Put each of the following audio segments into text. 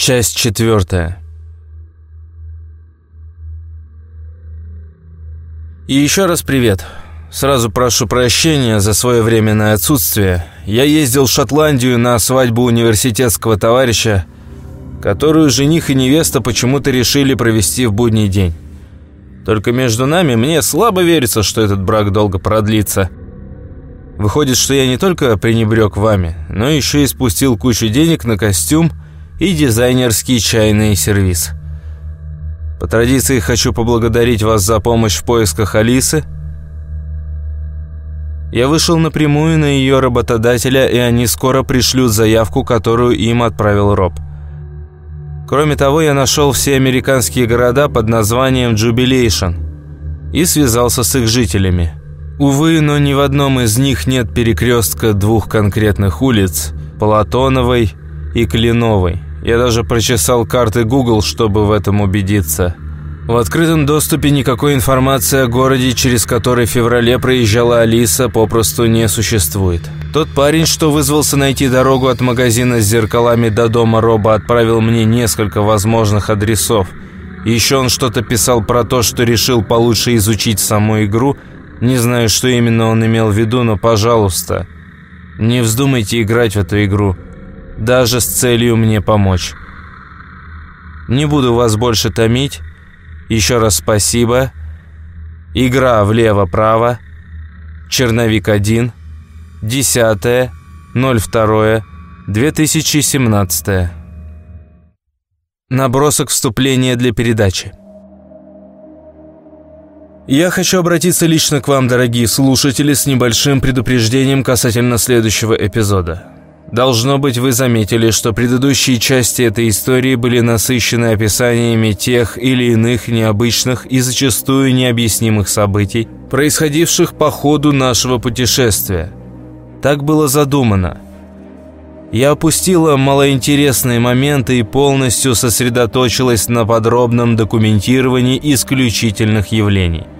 Часть четвертая. И еще раз привет. Сразу прошу прощения за свое временное отсутствие. Я ездил в Шотландию на свадьбу университетского товарища, которую жених и невеста почему-то решили провести в будний день. Только между нами мне слабо верится, что этот брак долго продлится. Выходит, что я не только пренебрег вами, но еще и спустил кучу денег на костюм и дизайнерский чайный сервис. По традиции хочу поблагодарить вас за помощь в поисках Алисы. Я вышел напрямую на ее работодателя, и они скоро пришлют заявку, которую им отправил Роб. Кроме того, я нашел все американские города под названием Jubilation и связался с их жителями. Увы, но ни в одном из них нет перекрестка двух конкретных улиц – Платоновой и Кленовой. Я даже прочесал карты Google, чтобы в этом убедиться. В открытом доступе никакой информации о городе, через который в феврале проезжала Алиса, попросту не существует. Тот парень, что вызвался найти дорогу от магазина с зеркалами до дома Роба, отправил мне несколько возможных адресов. Еще он что-то писал про то, что решил получше изучить саму игру. Не знаю, что именно он имел в виду, но, пожалуйста, не вздумайте играть в эту игру даже с целью мне помочь. Не буду вас больше томить. Еще раз спасибо. Игра влево-право. Черновик 1. 10. 02. 2017. Набросок вступления для передачи. Я хочу обратиться лично к вам, дорогие слушатели, с небольшим предупреждением касательно следующего эпизода. Должно быть, вы заметили, что предыдущие части этой истории были насыщены описаниями тех или иных необычных и зачастую необъяснимых событий, происходивших по ходу нашего путешествия. Так было задумано. Я опустила малоинтересные моменты и полностью сосредоточилась на подробном документировании исключительных явлений –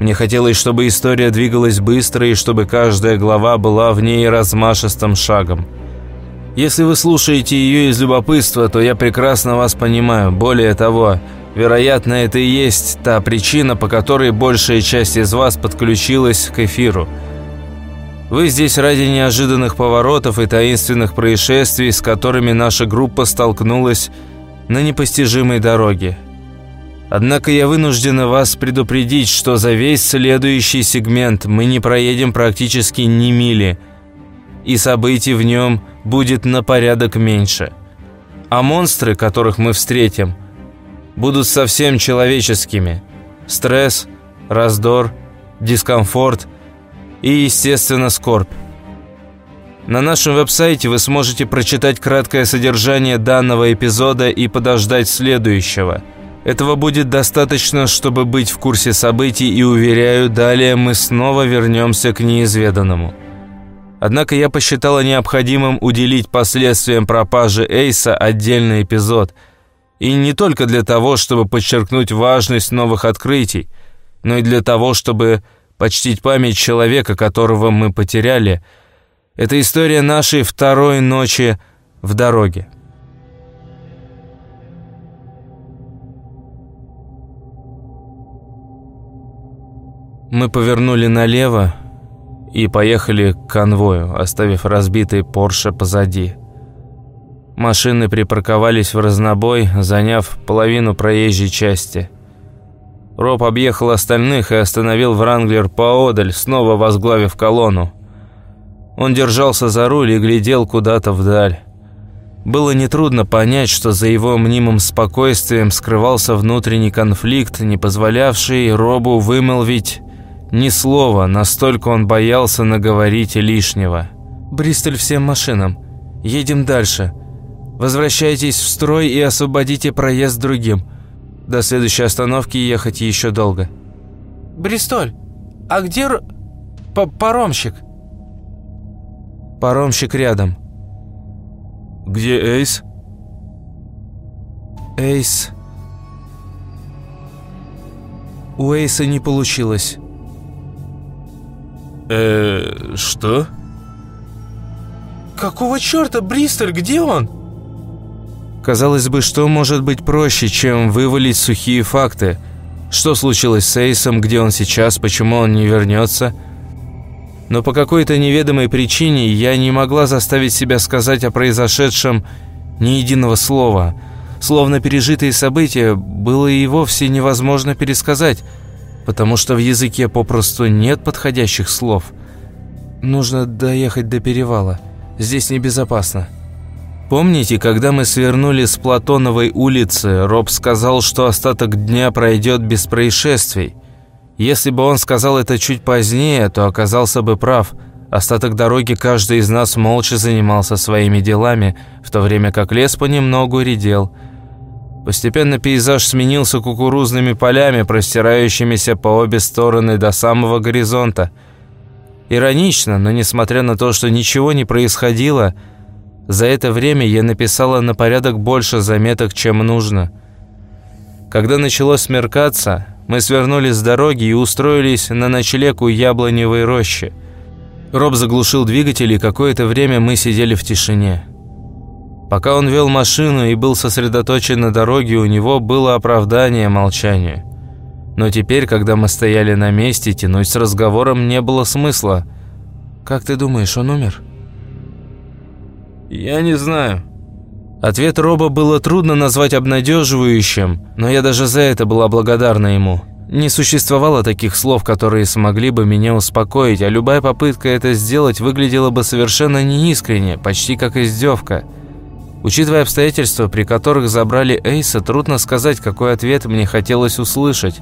мне хотелось, чтобы история двигалась быстро и чтобы каждая глава была в ней размашистым шагом. Если вы слушаете ее из любопытства, то я прекрасно вас понимаю. Более того, вероятно, это и есть та причина, по которой большая часть из вас подключилась к эфиру. Вы здесь ради неожиданных поворотов и таинственных происшествий, с которыми наша группа столкнулась на непостижимой дороге. Однако я вынуждена вас предупредить, что за весь следующий сегмент мы не проедем практически ни мили, и событий в нем будет на порядок меньше. А монстры, которых мы встретим, будут совсем человеческими. Стресс, раздор, дискомфорт и, естественно, скорбь. На нашем веб-сайте вы сможете прочитать краткое содержание данного эпизода и подождать следующего – этого будет достаточно, чтобы быть в курсе событий, и, уверяю, далее мы снова вернемся к неизведанному. Однако я посчитала необходимым уделить последствиям пропажи Эйса отдельный эпизод. И не только для того, чтобы подчеркнуть важность новых открытий, но и для того, чтобы почтить память человека, которого мы потеряли. Это история нашей второй ночи в дороге. Мы повернули налево и поехали к конвою, оставив разбитый Порше позади. Машины припарковались в разнобой, заняв половину проезжей части. Роб объехал остальных и остановил Вранглер поодаль, снова возглавив колонну. Он держался за руль и глядел куда-то вдаль. Было нетрудно понять, что за его мнимым спокойствием скрывался внутренний конфликт, не позволявший Робу вымолвить ни слова, настолько он боялся наговорить лишнего. «Бристоль всем машинам. Едем дальше. Возвращайтесь в строй и освободите проезд другим. До следующей остановки ехать еще долго». «Бристоль, а где р... П паромщик?» «Паромщик рядом». «Где Эйс?» «Эйс...» У Эйса не получилось. Э, что? Какого черта, Бристоль, где он? Казалось бы, что может быть проще, чем вывалить сухие факты? Что случилось с Эйсом, где он сейчас, почему он не вернется? Но по какой-то неведомой причине я не могла заставить себя сказать о произошедшем ни единого слова. Словно пережитые события было и вовсе невозможно пересказать, потому что в языке попросту нет подходящих слов. Нужно доехать до перевала. Здесь небезопасно. Помните, когда мы свернули с Платоновой улицы, Роб сказал, что остаток дня пройдет без происшествий? Если бы он сказал это чуть позднее, то оказался бы прав. Остаток дороги каждый из нас молча занимался своими делами, в то время как лес понемногу редел. Постепенно пейзаж сменился кукурузными полями, простирающимися по обе стороны до самого горизонта. Иронично, но несмотря на то, что ничего не происходило – за это время я написала на порядок больше заметок, чем нужно. Когда начало смеркаться, мы свернули с дороги и устроились на ночлег у яблоневой рощи. Роб заглушил двигатель, и какое-то время мы сидели в тишине. Пока он вел машину и был сосредоточен на дороге, у него было оправдание молчанию. Но теперь, когда мы стояли на месте, тянуть с разговором не было смысла. «Как ты думаешь, он умер?» «Я не знаю». Ответ Роба было трудно назвать обнадеживающим, но я даже за это была благодарна ему. Не существовало таких слов, которые смогли бы меня успокоить, а любая попытка это сделать выглядела бы совершенно неискренне, почти как издевка. Учитывая обстоятельства, при которых забрали Эйса, трудно сказать, какой ответ мне хотелось услышать.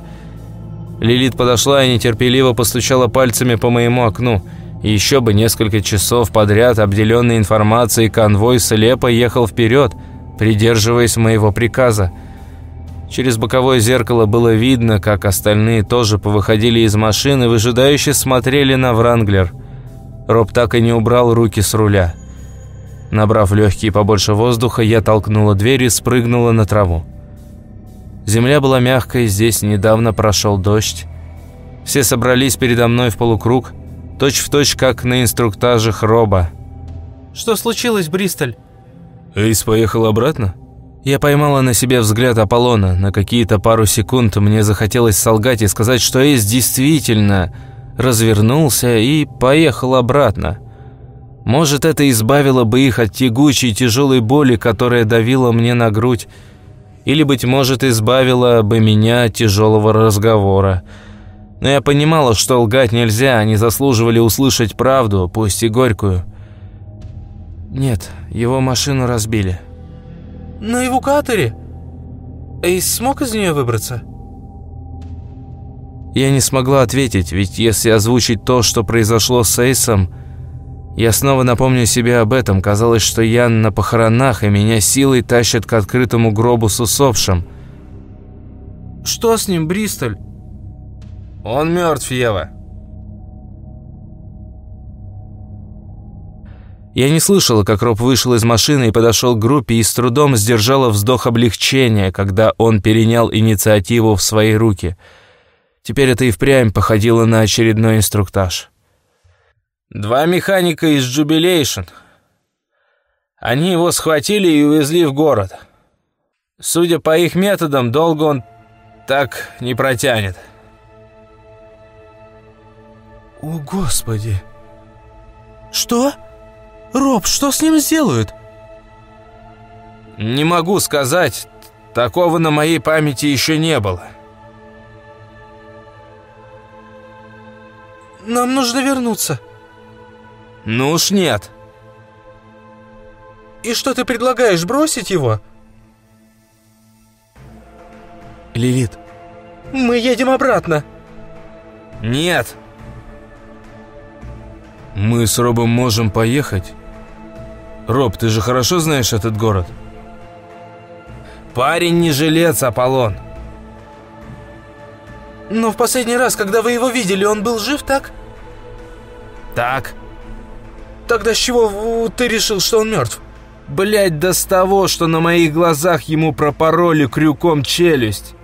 Лилит подошла и нетерпеливо постучала пальцами по моему окну – еще бы несколько часов подряд, обделенный информацией, конвой слепо ехал вперед, придерживаясь моего приказа. Через боковое зеркало было видно, как остальные тоже повыходили из машины, выжидающе смотрели на Вранглер. Роб так и не убрал руки с руля. Набрав легкие побольше воздуха, я толкнула дверь и спрыгнула на траву. Земля была мягкой, здесь недавно прошел дождь. Все собрались передо мной в полукруг – Точь в точь, как на инструктажах Роба. «Что случилось, Бристоль?» «Эйс поехал обратно?» Я поймала на себе взгляд Аполлона. На какие-то пару секунд мне захотелось солгать и сказать, что Эйс действительно развернулся и поехал обратно. Может, это избавило бы их от тягучей тяжелой боли, которая давила мне на грудь. Или, быть может, избавило бы меня от тяжелого разговора. Но я понимала, что лгать нельзя, они заслуживали услышать правду, пусть и горькую. Нет, его машину разбили. На эвакуаторе? Эйс смог из нее выбраться? Я не смогла ответить, ведь если озвучить то, что произошло с Эйсом, я снова напомню себе об этом. Казалось, что я на похоронах, и меня силой тащат к открытому гробу с усопшим. «Что с ним, Бристоль?» «Он мертв, Ева». Я не слышала, как Роб вышел из машины и подошел к группе и с трудом сдержала вздох облегчения, когда он перенял инициативу в свои руки. Теперь это и впрямь походило на очередной инструктаж. «Два механика из Jubilation. Они его схватили и увезли в город. Судя по их методам, долго он так не протянет». «О, Господи!» «Что? Роб, что с ним сделают?» «Не могу сказать. Такого на моей памяти еще не было». «Нам нужно вернуться». «Ну уж нет». «И что ты предлагаешь, бросить его?» «Лилит». «Мы едем обратно». «Нет». «Мы с Робом можем поехать?» «Роб, ты же хорошо знаешь этот город?» «Парень не жилец, Аполлон!» «Но в последний раз, когда вы его видели, он был жив, так?» «Так». «Тогда с чего ты решил, что он мертв?» «Блядь, да с того, что на моих глазах ему пропороли крюком челюсть!»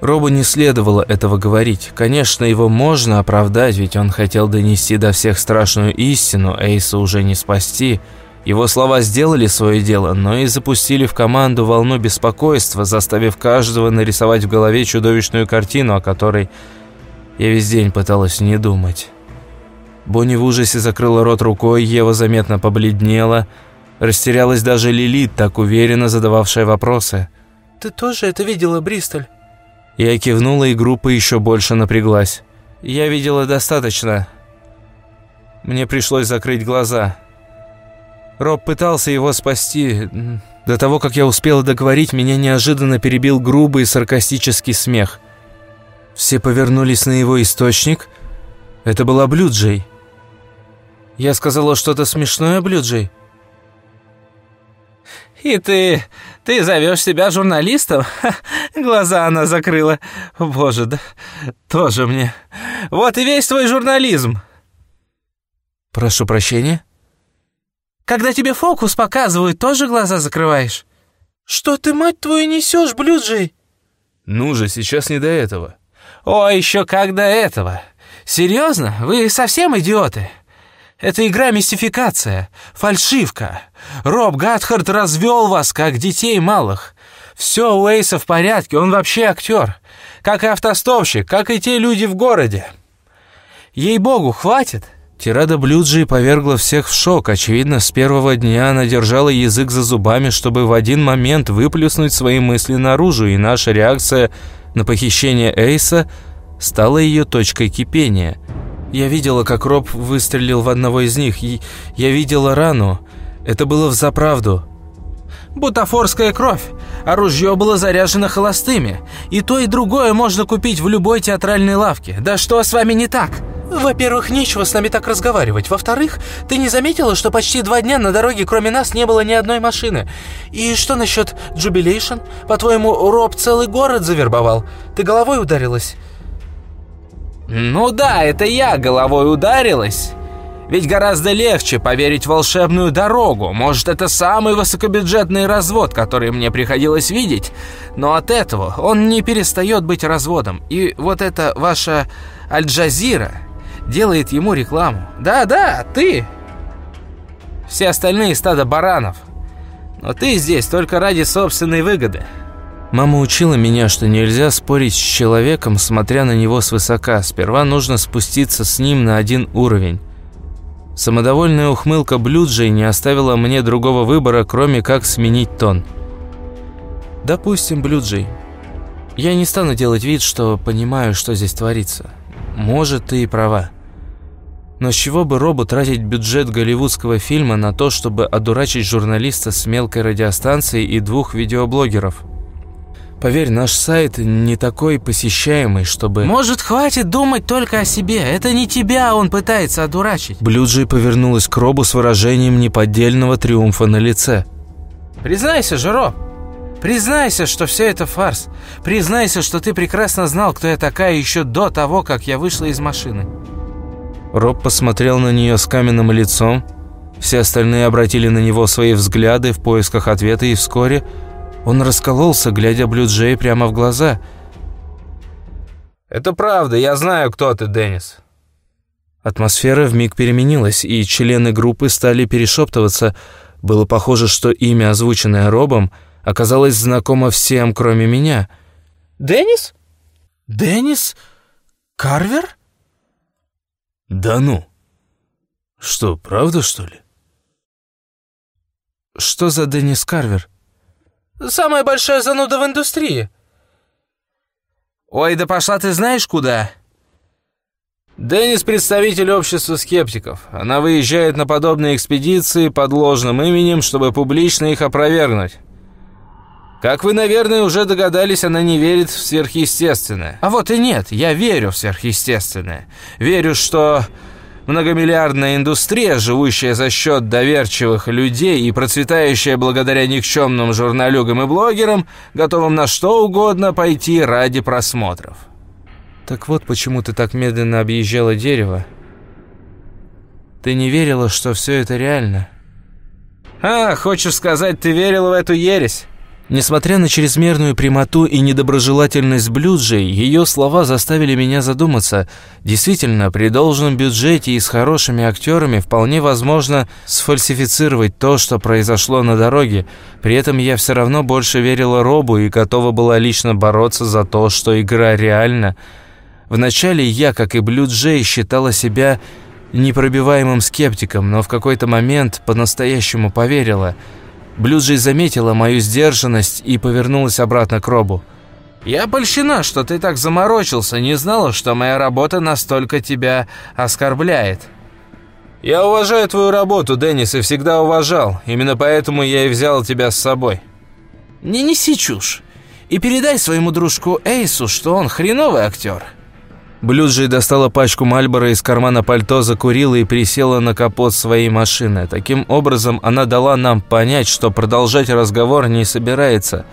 Робу не следовало этого говорить. Конечно, его можно оправдать, ведь он хотел донести до всех страшную истину, Эйса уже не спасти. Его слова сделали свое дело, но и запустили в команду волну беспокойства, заставив каждого нарисовать в голове чудовищную картину, о которой я весь день пыталась не думать. Бонни в ужасе закрыла рот рукой, Ева заметно побледнела. Растерялась даже Лилит, так уверенно задававшая вопросы. «Ты тоже это видела, Бристоль?» Я кивнула, и группа еще больше напряглась. Я видела достаточно. Мне пришлось закрыть глаза. Роб пытался его спасти. До того, как я успела договорить, меня неожиданно перебил грубый саркастический смех. Все повернулись на его источник. Это была Блюджей. Я сказала что-то смешное, Блюджей. «И ты... ты зовешь себя журналистом?» Глаза она закрыла. «Боже, да тоже мне. Вот и весь твой журнализм!» «Прошу прощения?» «Когда тебе фокус показывают, тоже глаза закрываешь?» «Что ты, мать твою, несешь, Блюджей?» «Ну же, сейчас не до этого». «О, еще как до этого! Серьезно? Вы совсем идиоты?» Это игра-мистификация, фальшивка. Роб Гатхард развел вас, как детей малых. Все у Эйса в порядке, он вообще актер. Как и автостопщик, как и те люди в городе. Ей-богу, хватит. Тирада Блюджи повергла всех в шок. Очевидно, с первого дня она держала язык за зубами, чтобы в один момент выплюснуть свои мысли наружу, и наша реакция на похищение Эйса стала ее точкой кипения – я видела, как Роб выстрелил в одного из них. И я видела рану. Это было взаправду. Бутафорская кровь. Оружие было заряжено холостыми. И то, и другое можно купить в любой театральной лавке. Да что с вами не так? Во-первых, нечего с нами так разговаривать. Во-вторых, ты не заметила, что почти два дня на дороге кроме нас не было ни одной машины? И что насчет Jubilation? По-твоему, Роб целый город завербовал? Ты головой ударилась? Ну да, это я головой ударилась. Ведь гораздо легче поверить в волшебную дорогу. Может, это самый высокобюджетный развод, который мне приходилось видеть. Но от этого он не перестает быть разводом. И вот это ваша Аль-Джазира делает ему рекламу. Да-да, ты. Все остальные стадо баранов. Но ты здесь только ради собственной выгоды. Мама учила меня, что нельзя спорить с человеком, смотря на него свысока. Сперва нужно спуститься с ним на один уровень. Самодовольная ухмылка Блюджей не оставила мне другого выбора, кроме как сменить тон. «Допустим, Блюджей. Я не стану делать вид, что понимаю, что здесь творится. Может, ты и права. Но с чего бы Робу тратить бюджет голливудского фильма на то, чтобы одурачить журналиста с мелкой радиостанцией и двух видеоблогеров?» Поверь, наш сайт не такой посещаемый, чтобы... Может, хватит думать только о себе? Это не тебя он пытается одурачить. Блюджи повернулась к Робу с выражением неподдельного триумфа на лице. Признайся же, Роб. Признайся, что все это фарс. Признайся, что ты прекрасно знал, кто я такая еще до того, как я вышла из машины. Роб посмотрел на нее с каменным лицом. Все остальные обратили на него свои взгляды в поисках ответа, и вскоре он раскололся, глядя Блюджей прямо в глаза. «Это правда, я знаю, кто ты, Деннис». Атмосфера вмиг переменилась, и члены группы стали перешептываться. Было похоже, что имя, озвученное Робом, оказалось знакомо всем, кроме меня. «Деннис? Деннис? Карвер?» «Да ну! Что, правда, что ли?» «Что за Деннис Карвер?» Самая большая зануда в индустрии. Ой, да пошла ты знаешь куда? Деннис – представитель общества скептиков. Она выезжает на подобные экспедиции под ложным именем, чтобы публично их опровергнуть. Как вы, наверное, уже догадались, она не верит в сверхъестественное. А вот и нет, я верю в сверхъестественное. Верю, что Многомиллиардная индустрия, живущая за счет доверчивых людей и процветающая благодаря никчемным журналюгам и блогерам, готовым на что угодно пойти ради просмотров. Так вот почему ты так медленно объезжала дерево. Ты не верила, что все это реально? А, хочешь сказать, ты верила в эту ересь? Несмотря на чрезмерную прямоту и недоброжелательность Блюджей, ее слова заставили меня задуматься. Действительно, при должном бюджете и с хорошими актерами вполне возможно сфальсифицировать то, что произошло на дороге. При этом я все равно больше верила Робу и готова была лично бороться за то, что игра реальна. Вначале я, как и Блюджей, считала себя непробиваемым скептиком, но в какой-то момент по-настоящему поверила – Блюджей заметила мою сдержанность и повернулась обратно к Робу. «Я польщена, что ты так заморочился, не знала, что моя работа настолько тебя оскорбляет». «Я уважаю твою работу, Деннис, и всегда уважал. Именно поэтому я и взял тебя с собой». «Не неси чушь. И передай своему дружку Эйсу, что он хреновый актер». Блюджи достала пачку Мальбора из кармана пальто, закурила и присела на капот своей машины. Таким образом, она дала нам понять, что продолжать разговор не собирается.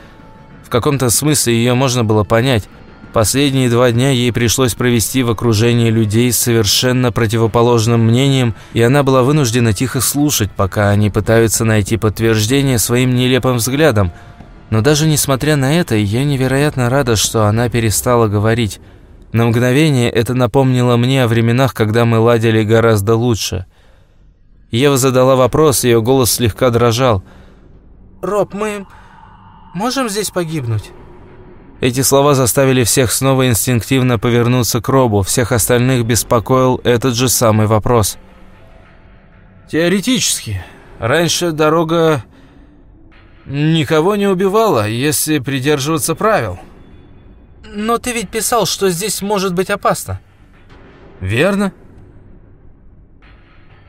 В каком-то смысле ее можно было понять. Последние два дня ей пришлось провести в окружении людей с совершенно противоположным мнением, и она была вынуждена тихо слушать, пока они пытаются найти подтверждение своим нелепым взглядом. Но даже несмотря на это, я невероятно рада, что она перестала говорить. На мгновение это напомнило мне о временах, когда мы ладили гораздо лучше. Ева задала вопрос, ее голос слегка дрожал. «Роб, мы можем здесь погибнуть?» Эти слова заставили всех снова инстинктивно повернуться к Робу. Всех остальных беспокоил этот же самый вопрос. «Теоретически. Раньше дорога никого не убивала, если придерживаться правил». Но ты ведь писал, что здесь может быть опасно. Верно.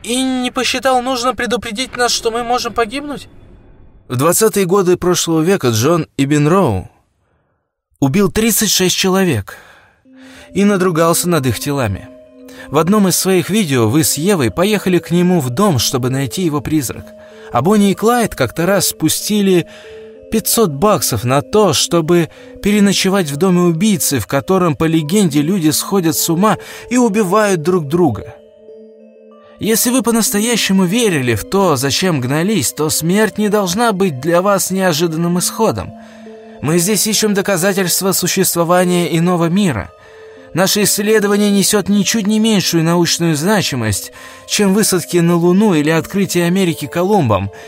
И не посчитал нужно предупредить нас, что мы можем погибнуть? В 20-е годы прошлого века Джон Ибн Роу убил 36 человек и надругался над их телами. В одном из своих видео вы с Евой поехали к нему в дом, чтобы найти его призрак. А Бонни и Клайд как-то раз спустили 500 баксов на то, чтобы переночевать в доме убийцы, в котором, по легенде, люди сходят с ума и убивают друг друга. Если вы по-настоящему верили в то, зачем гнались, то смерть не должна быть для вас неожиданным исходом. Мы здесь ищем доказательства существования иного мира. Наше исследование несет ничуть не меньшую научную значимость, чем высадки на Луну или открытие Америки Колумбом –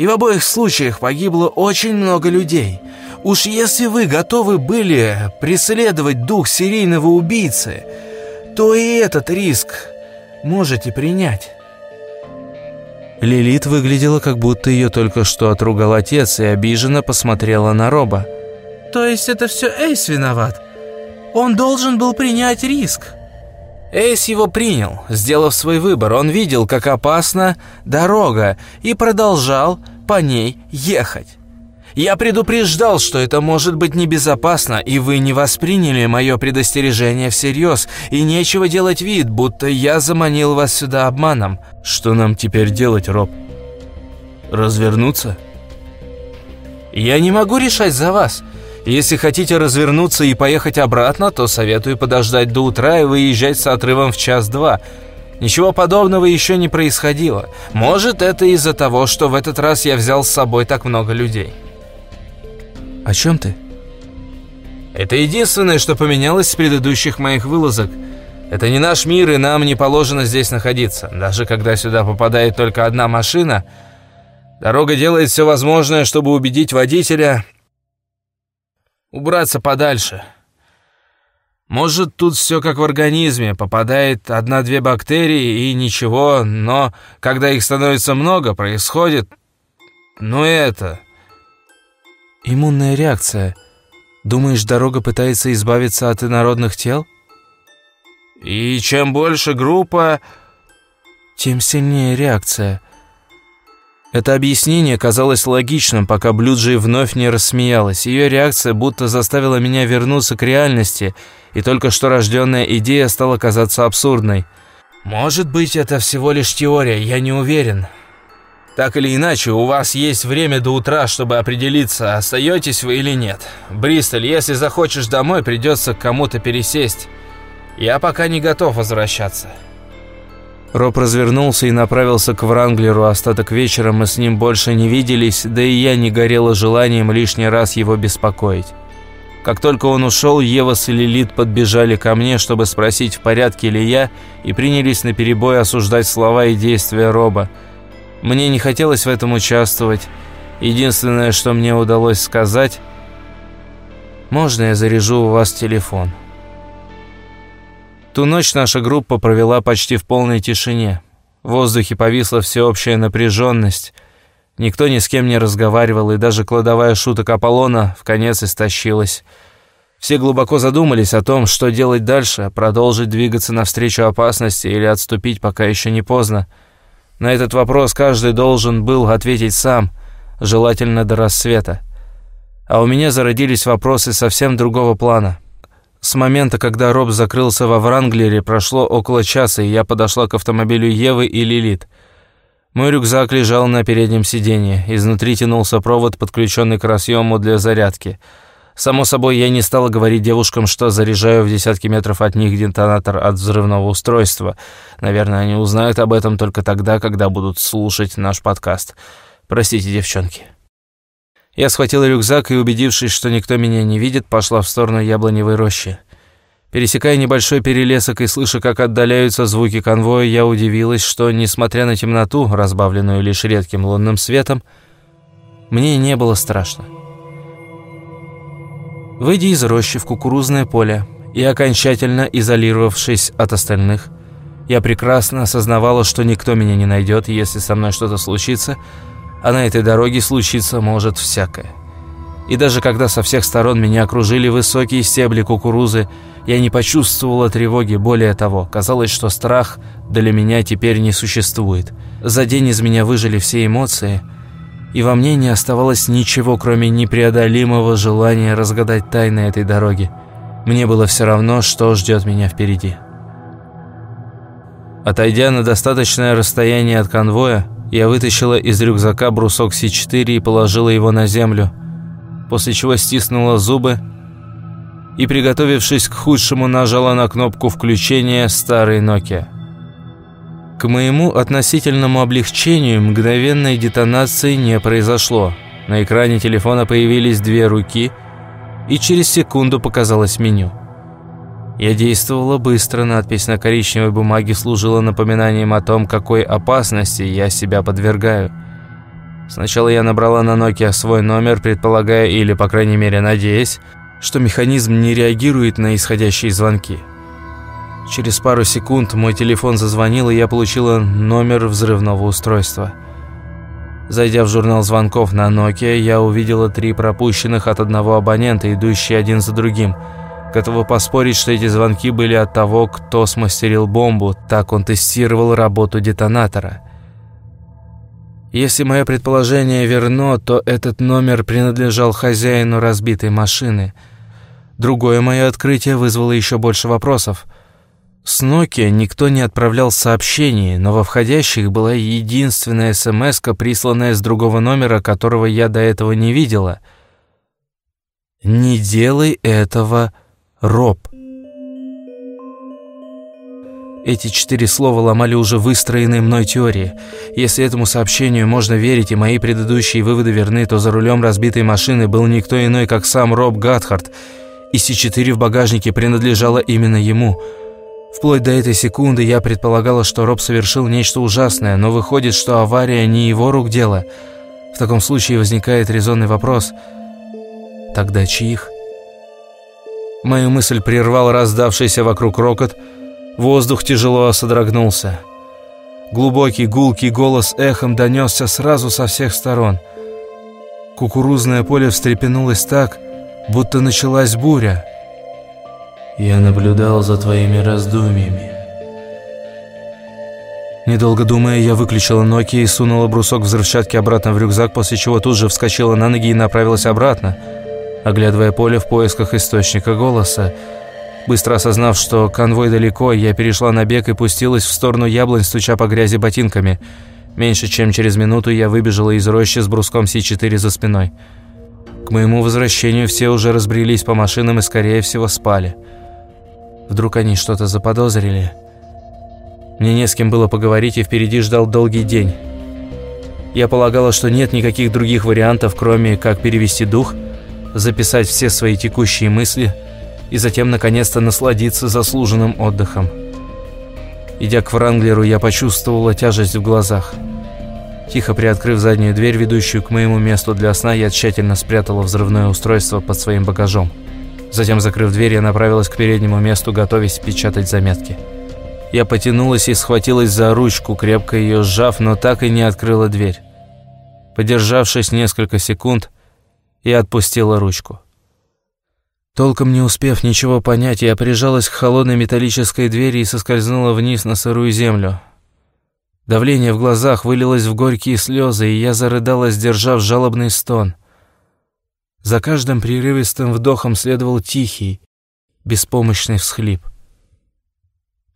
и в обоих случаях погибло очень много людей. Уж если вы готовы были преследовать дух серийного убийцы, то и этот риск можете принять». Лилит выглядела, как будто ее только что отругал отец, и обиженно посмотрела на Роба. «То есть это все Эйс виноват? Он должен был принять риск?» Эйс его принял, сделав свой выбор. Он видел, как опасна дорога, и продолжал по ней ехать. Я предупреждал, что это может быть небезопасно, и вы не восприняли мое предостережение всерьез, и нечего делать вид, будто я заманил вас сюда обманом. Что нам теперь делать, Роб? Развернуться? Я не могу решать за вас. Если хотите развернуться и поехать обратно, то советую подождать до утра и выезжать с отрывом в час-два. Ничего подобного еще не происходило. Может, это из-за того, что в этот раз я взял с собой так много людей. О чем ты? Это единственное, что поменялось с предыдущих моих вылазок. Это не наш мир, и нам не положено здесь находиться. Даже когда сюда попадает только одна машина, дорога делает все возможное, чтобы убедить водителя убраться подальше. Может, тут все как в организме, попадает одна-две бактерии и ничего, но когда их становится много, происходит... Ну это... Иммунная реакция. Думаешь, дорога пытается избавиться от инородных тел? И чем больше группа, тем сильнее реакция. Это объяснение казалось логичным, пока Блюджи вновь не рассмеялась. Ее реакция будто заставила меня вернуться к реальности, и только что рожденная идея стала казаться абсурдной. «Может быть, это всего лишь теория, я не уверен. Так или иначе, у вас есть время до утра, чтобы определиться, остаетесь вы или нет. Бристоль, если захочешь домой, придется к кому-то пересесть. Я пока не готов возвращаться». Роб развернулся и направился к Вранглеру. Остаток вечера мы с ним больше не виделись, да и я не горела желанием лишний раз его беспокоить. Как только он ушел, Ева с Лилит подбежали ко мне, чтобы спросить, в порядке ли я, и принялись наперебой осуждать слова и действия Роба. Мне не хотелось в этом участвовать. Единственное, что мне удалось сказать, «Можно я заряжу у вас телефон?» Ту ночь наша группа провела почти в полной тишине. В воздухе повисла всеобщая напряженность. Никто ни с кем не разговаривал, и даже кладовая шуток Аполлона в конец истощилась. Все глубоко задумались о том, что делать дальше, продолжить двигаться навстречу опасности или отступить, пока еще не поздно. На этот вопрос каждый должен был ответить сам, желательно до рассвета. А у меня зародились вопросы совсем другого плана. С момента, когда Роб закрылся во Вранглере, прошло около часа, и я подошла к автомобилю Евы и Лилит. Мой рюкзак лежал на переднем сиденье. Изнутри тянулся провод, подключенный к разъему для зарядки. Само собой, я не стала говорить девушкам, что заряжаю в десятки метров от них детонатор от взрывного устройства. Наверное, они узнают об этом только тогда, когда будут слушать наш подкаст. Простите, девчонки. Я схватила рюкзак и, убедившись, что никто меня не видит, пошла в сторону яблоневой рощи. Пересекая небольшой перелесок и слыша, как отдаляются звуки конвоя, я удивилась, что, несмотря на темноту, разбавленную лишь редким лунным светом, мне не было страшно. Выйдя из рощи в кукурузное поле и окончательно изолировавшись от остальных, я прекрасно осознавала, что никто меня не найдет, если со мной что-то случится – а на этой дороге случиться может всякое. И даже когда со всех сторон меня окружили высокие стебли кукурузы, я не почувствовала тревоги, более того, казалось, что страх для меня теперь не существует. За день из меня выжили все эмоции, и во мне не оставалось ничего, кроме непреодолимого желания разгадать тайны этой дороги. Мне было все равно, что ждет меня впереди. Отойдя на достаточное расстояние от конвоя, я вытащила из рюкзака брусок С4 и положила его на землю, после чего стиснула зубы и, приготовившись к худшему, нажала на кнопку включения старой Nokia. К моему относительному облегчению мгновенной детонации не произошло. На экране телефона появились две руки, и через секунду показалось меню. Я действовала быстро, надпись на коричневой бумаге служила напоминанием о том, какой опасности я себя подвергаю. Сначала я набрала на Nokia свой номер, предполагая или, по крайней мере, надеясь, что механизм не реагирует на исходящие звонки. Через пару секунд мой телефон зазвонил, и я получила номер взрывного устройства. Зайдя в журнал звонков на Nokia, я увидела три пропущенных от одного абонента, идущие один за другим – Готова поспорить, что эти звонки были от того, кто смастерил бомбу, так он тестировал работу детонатора. Если мое предположение верно, то этот номер принадлежал хозяину разбитой машины. Другое мое открытие вызвало еще больше вопросов. С Nokia никто не отправлял сообщений, но во входящих была единственная смс присланная с другого номера, которого я до этого не видела. «Не делай этого Роб. Эти четыре слова ломали уже выстроенные мной теории. Если этому сообщению можно верить и мои предыдущие выводы верны, то за рулем разбитой машины был никто иной, как сам Роб Гатхард, и С4 в багажнике принадлежало именно ему. Вплоть до этой секунды я предполагала, что Роб совершил нечто ужасное, но выходит, что авария не его рук дело. В таком случае возникает резонный вопрос. Тогда чьих? Мою мысль прервал раздавшийся вокруг рокот. Воздух тяжело содрогнулся. Глубокий гулкий голос эхом донесся сразу со всех сторон. Кукурузное поле встрепенулось так, будто началась буря. «Я наблюдал за твоими раздумьями». Недолго думая, я выключила Nokia и сунула брусок взрывчатки обратно в рюкзак, после чего тут же вскочила на ноги и направилась обратно – оглядывая поле в поисках источника голоса. Быстро осознав, что конвой далеко, я перешла на бег и пустилась в сторону яблонь, стуча по грязи ботинками. Меньше чем через минуту я выбежала из рощи с бруском С4 за спиной. К моему возвращению все уже разбрелись по машинам и, скорее всего, спали. Вдруг они что-то заподозрили. Мне не с кем было поговорить, и впереди ждал долгий день. Я полагала, что нет никаких других вариантов, кроме как перевести дух, записать все свои текущие мысли и затем наконец-то насладиться заслуженным отдыхом. Идя к Вранглеру, я почувствовала тяжесть в глазах. Тихо приоткрыв заднюю дверь, ведущую к моему месту для сна, я тщательно спрятала взрывное устройство под своим багажом. Затем, закрыв дверь, я направилась к переднему месту, готовясь печатать заметки. Я потянулась и схватилась за ручку, крепко ее сжав, но так и не открыла дверь. Подержавшись несколько секунд, я отпустила ручку. Толком не успев ничего понять, я прижалась к холодной металлической двери и соскользнула вниз на сырую землю. Давление в глазах вылилось в горькие слезы, и я зарыдала, сдержав жалобный стон. За каждым прерывистым вдохом следовал тихий, беспомощный всхлип.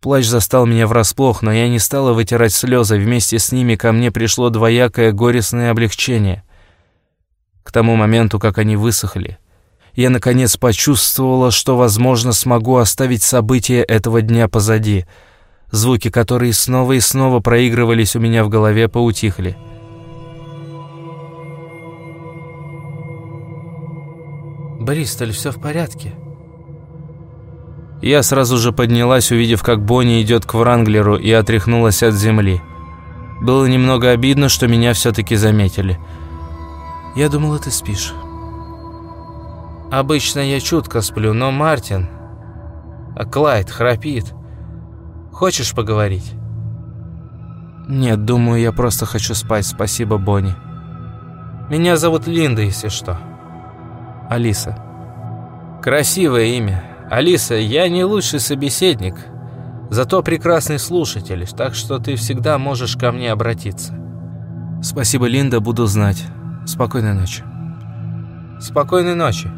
Плач застал меня врасплох, но я не стала вытирать слезы. Вместе с ними ко мне пришло двоякое горестное облегчение. К тому моменту, как они высохли, я наконец почувствовала, что, возможно, смогу оставить события этого дня позади. Звуки, которые снова и снова проигрывались у меня в голове, поутихли. «Бристоль, все в порядке?» Я сразу же поднялась, увидев, как Бонни идет к Вранглеру, и отряхнулась от земли. Было немного обидно, что меня все-таки заметили. «Я думала, ты спишь». «Обычно я чутко сплю, но Мартин... А Клайд храпит. Хочешь поговорить?» «Нет, думаю, я просто хочу спать. Спасибо, Бонни». «Меня зовут Линда, если что». «Алиса». «Красивое имя. Алиса, я не лучший собеседник, зато прекрасный слушатель, так что ты всегда можешь ко мне обратиться». «Спасибо, Линда, буду знать. Спокойной ночи». «Спокойной ночи».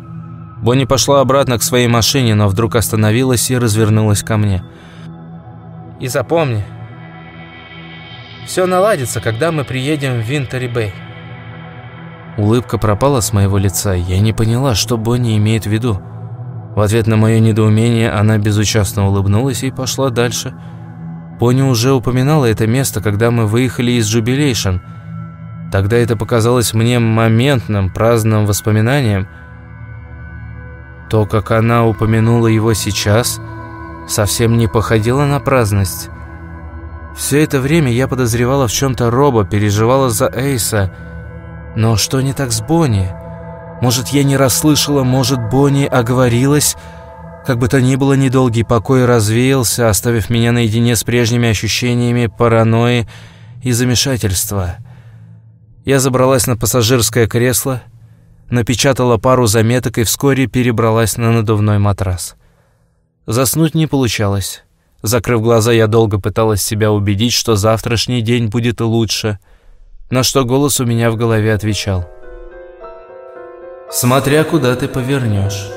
Бонни пошла обратно к своей машине, но вдруг остановилась и развернулась ко мне. «И запомни, все наладится, когда мы приедем в Винтери-Бэй». Улыбка пропала с моего лица, я не поняла, что Бонни имеет в виду. В ответ на мое недоумение она безучастно улыбнулась и пошла дальше. Бонни уже упоминала это место, когда мы выехали из Jubilation. Тогда это показалось мне моментным, праздным воспоминанием. То, как она упомянула его сейчас, совсем не походило на праздность. Все это время я подозревала в чем-то Роба, переживала за Эйса. Но что не так с Бонни? Может, я не расслышала, может, Бонни оговорилась? Как бы то ни было, недолгий покой развеялся, оставив меня наедине с прежними ощущениями паранойи и замешательства. Я забралась на пассажирское кресло, напечатала пару заметок и вскоре перебралась на надувной матрас. Заснуть не получалось. Закрыв глаза, я долго пыталась себя убедить, что завтрашний день будет лучше, на что голос у меня в голове отвечал. «Смотря куда ты повернешь».